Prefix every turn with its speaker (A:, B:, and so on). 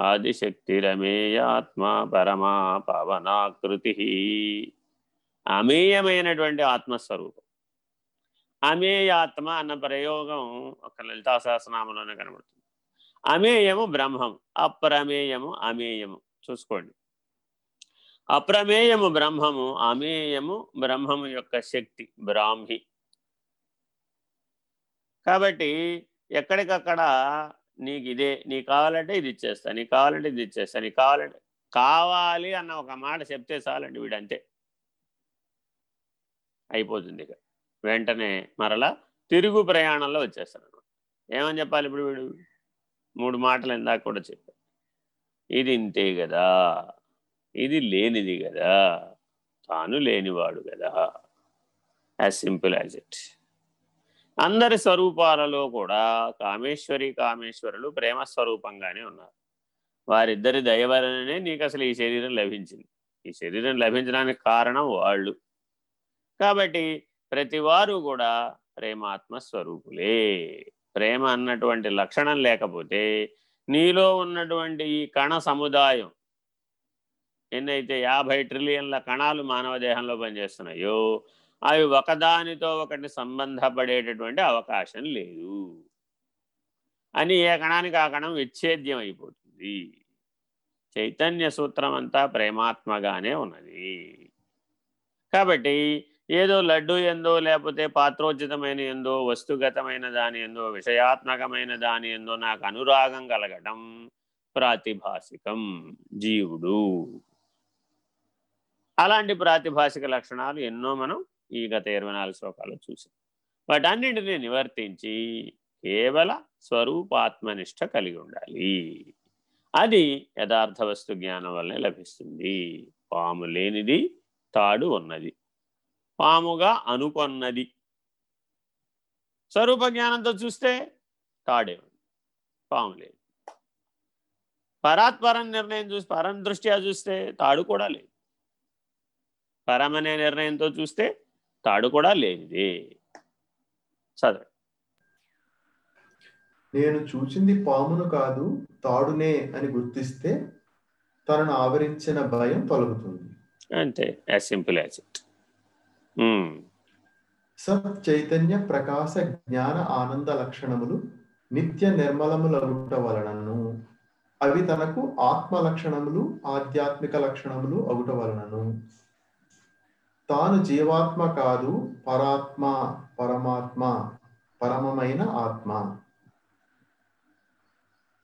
A: ఆదిశక్తిరమేయాత్మ పరమా పవనాకృతి. అమేయమైనటువంటి ఆత్మస్వరూపం. అమేయాత్మ అన్న ప్రయోగం ఒక లలితా సహస్రనామంలోనే కనబడుతుంది. అమేయము బ్రహ్మం అప్రమేయము అమేయము. చూసుకోండి. అప్రమేయము బ్రహ్మము అమేయము బ్రహ్మము యొక్క శక్తి బ్రాహ్మి. కాబట్టి ఎక్కడికక్కడ నీకు ఇదే నీకు కావాలంటే ఇది ఇచ్చేస్తా నీకు కావాలంటే ఇది ఇచ్చేస్తా నీకు కావాలంటే కావాలి అన్న ఒక మాట చెప్తే చాలండి వీడంతే. అయిపోతుంది ఇక. వెంటనే మరలా తిరుగు ప్రయాణంలో వచ్చేస్తాడు ఏమని చెప్పాలి ఇప్పుడు వీడు? మూడు మాటలు ఇందాక కూడా చెప్పాడు ఇది ఇంతే కదా. ఇది లేనిది కదా. తాను లేనివాడు కదా. యాజ్ సింపుల్ యాజ్ ఇట్ అందరి స్వరూపాలలో కూడా కామేశ్వరి కామేశ్వరులు ప్రేమ స్వరూపంగానే ఉన్నారు. వారిద్దరి దయవలననే నీకు అసలు ఈ శరీరం లభించింది. ఈ శరీరం లభించడానికి కారణం వాళ్ళు. కాబట్టి ప్రతి వారు కూడా ప్రేమాత్మ స్వరూపులే. ప్రేమ అన్నటువంటి లక్షణం లేకపోతే నీలో ఉన్నటువంటి ఈ కణ సముదాయం ఎన్నైతే యాభై ట్రిలియన్ల కణాలు మానవ దేహంలో పనిచేస్తున్నాయో అవి ఒకదానితో ఒకటి సంబంధపడేటటువంటి అవకాశం లేదు. అని ఏ కణానికి ఆ కణం విచ్ఛేద్యం అయిపోతుంది చైతన్య సూత్రం అంతా ప్రేమాత్మగానే ఉన్నది. కాబట్టి ఏదో లడ్డు ఎందో లేకపోతే పాత్రోచితమైన ఎందో వస్తుగతమైన దాని ఎందో విషయాత్మకమైన దాని ఎందో నాకు అనురాగం కలగటం ప్రాతిభాసికం జీవుడు. అలాంటి ప్రాతిభాసిక లక్షణాలు ఎన్నో మనం ఈ గత ఇరవై నాలుగు శ్లోకాలు చూసాం. వాటన్నింటినీ నివర్తించి కేవల స్వరూపాత్మనిష్ట కలిగి ఉండాలి. అది యథార్థ వస్తు జ్ఞానం వల్లనే లభిస్తుంది. పాము లేనిది తాడు ఉన్నది. పాముగా అనుకొన్నది. స్వరూప జ్ఞానంతో చూస్తే తాడే ఉంది పాము లేదు. పరాత్పరం నిర్ణయం చూసి పరం దృష్ట్యా చూస్తే తాడు కూడా లేదు. పరమనే నిర్ణయంతో చూస్తే తాడు కూడా లేనిది. చదవండి.
B: నేను చూసింది పామును కాదు తాడునే అని గుర్తిస్తే తనను ఆవరించిన భయం తొలగుతుంది.
A: అంతే యాజ్ సింపుల్ యాజ్ ఇట్.
B: సత్ చైతన్య ప్రకాశ జ్ఞాన ఆనంద లక్షణములు నిత్య నిర్మలములగుట వలనను అవి తనకు ఆత్మ లక్షణములు ఆధ్యాత్మిక లక్షణములు అగుట వలనను. తాను జీవాత్మ కాదు పరాత్మ పరమాత్మ పరమమైన ఆత్మ.